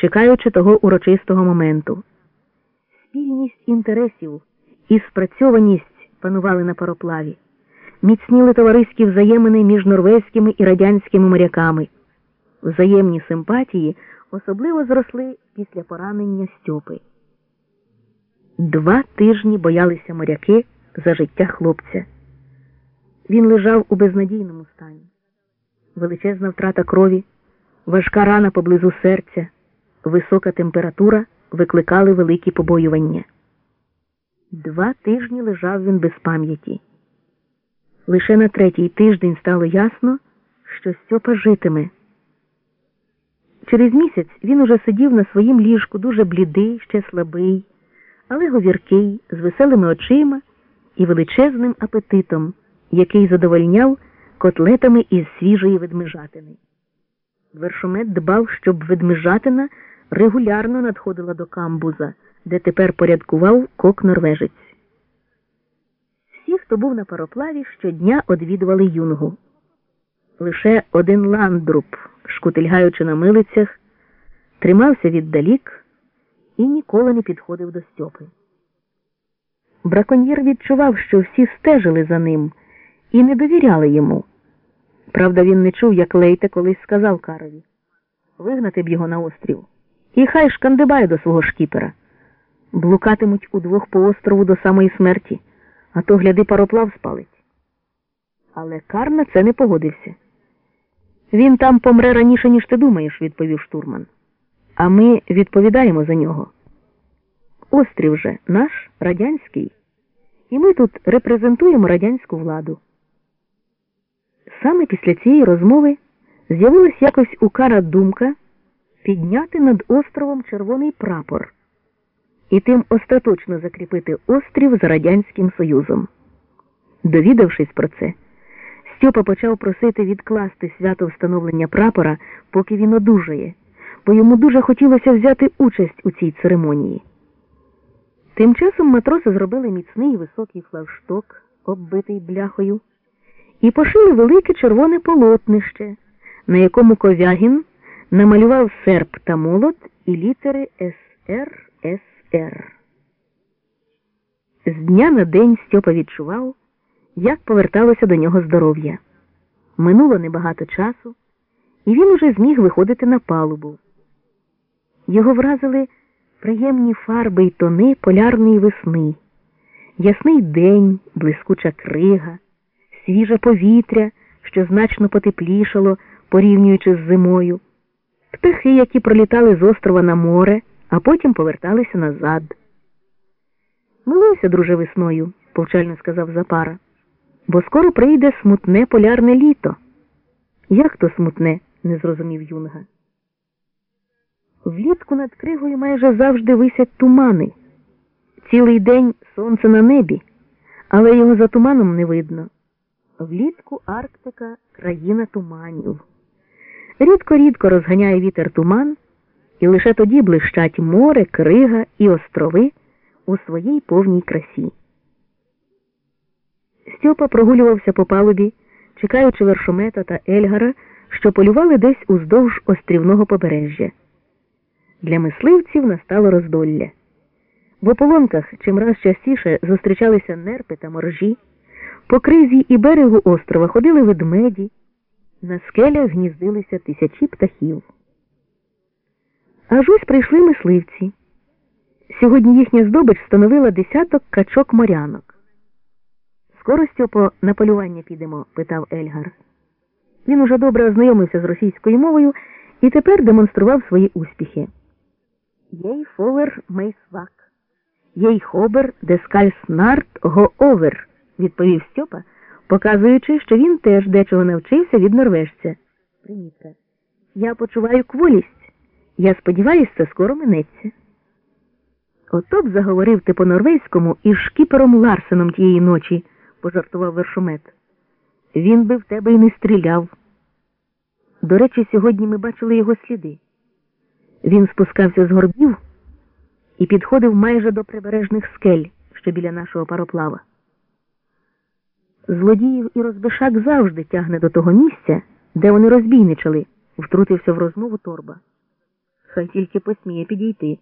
чекаючи того урочистого моменту. Спільність інтересів і спрацьованість панували на пароплаві, міцніли товариські взаємини між норвезькими і радянськими моряками. Взаємні симпатії особливо зросли після поранення Стьопи. Два тижні боялися моряки за життя хлопця. Він лежав у безнадійному стані. Величезна втрата крові, важка рана поблизу серця, висока температура викликали великі побоювання. Два тижні лежав він без пам'яті. Лише на третій тиждень стало ясно, що Стьопа житиме. Через місяць він уже сидів на своїм ліжку, дуже блідий, ще слабий, але говіркий, з веселими очима і величезним апетитом, який задовольняв котлетами із свіжої ведмежатини. Вершомет дбав, щоб ведмежатина регулярно надходила до камбуза, де тепер порядкував кок норвежець. Всі, хто був на пароплаві, щодня одвідували юнгу. Лише один ландруб, шкутильгаючи на милицях, тримався віддалік і ніколи не підходив до Стьопи. Браконьєр відчував, що всі стежили за ним і не довіряли йому. Правда, він не чув, як Лейте колись сказав Карові вигнати б його на острів. І хай шкандибає до свого шкіпера. Блукатимуть удвох по острову до самої смерті, а то, гляди, пароплав спалить. Але Кар на це не погодився. Він там помре раніше, ніж ти думаєш, відповів штурман. А ми відповідаємо за нього. Острів же наш радянський, і ми тут репрезентуємо радянську владу. Саме після цієї розмови з'явилась якось у Кара думка підняти над островом червоний прапор і тим остаточно закріпити острів за Радянським Союзом. Довідавшись про це, Стьопа почав просити відкласти свято встановлення прапора, поки він одужає, бо йому дуже хотілося взяти участь у цій церемонії. Тим часом матроси зробили міцний високий флагшток, оббитий бляхою, і пошили велике червоне полотнище, на якому Ковягін намалював серп та молот і літери СРСР. З дня на день Стьопа відчував, як поверталося до нього здоров'я. Минуло небагато часу, і він уже зміг виходити на палубу. Його вразили приємні фарби й тони полярної весни, ясний день, блискуча крига, свіже повітря, що значно потеплішало, порівнюючи з зимою, птахи, які пролітали з острова на море, а потім поверталися назад. Милуйся, друже, весною, повчально сказав Запара, бо скоро прийде смутне полярне літо. Як то смутне? не зрозумів Юнга. Влітку над кригою майже завжди висять тумани. Цілий день сонце на небі, але його за туманом не видно. Влітку Арктика країна туманів. Рідко-рідко розганяє вітер туман, і лише тоді блищать море, крига і острови у своїй повній красі. Стьопа прогулювався по палубі, чекаючи вершомета та Ельгара, що полювали десь уздовж острівного побережжя. Для мисливців настало роздолля. В ополонках чимраз частіше зустрічалися нерпи та моржі, по кризі і берегу острова ходили ведмеді, на скелях гніздилися тисячі птахів. Аж ось прийшли мисливці. Сьогодні їхня здобич становила десяток качок морянок. Скоро Стьопо на полювання підемо? питав Ельгар. Він уже добре ознайомився з російською мовою і тепер демонстрував свої успіхи. Jeg føler meg svak. Jeg håper det skal snart gå over, відповів Стьопа, показуючи, що він теж дечого навчився від норвежця. Примітка. Я почуваю кволість. Я сподіваюся, це скоро минеться. Ото б заговорив ти по норвезькому із шкіпером Ларсеном тієї ночі, пожартував вершомет. Він би в тебе й не стріляв. До речі, сьогодні ми бачили його сліди. Він спускався з горбів і підходив майже до прибережних скель, що біля нашого пароплава. Злодіїв і розбишак завжди тягне до того місця, де вони розбійничали, втрутився в розмову торба. Хай тільки посміє підійти.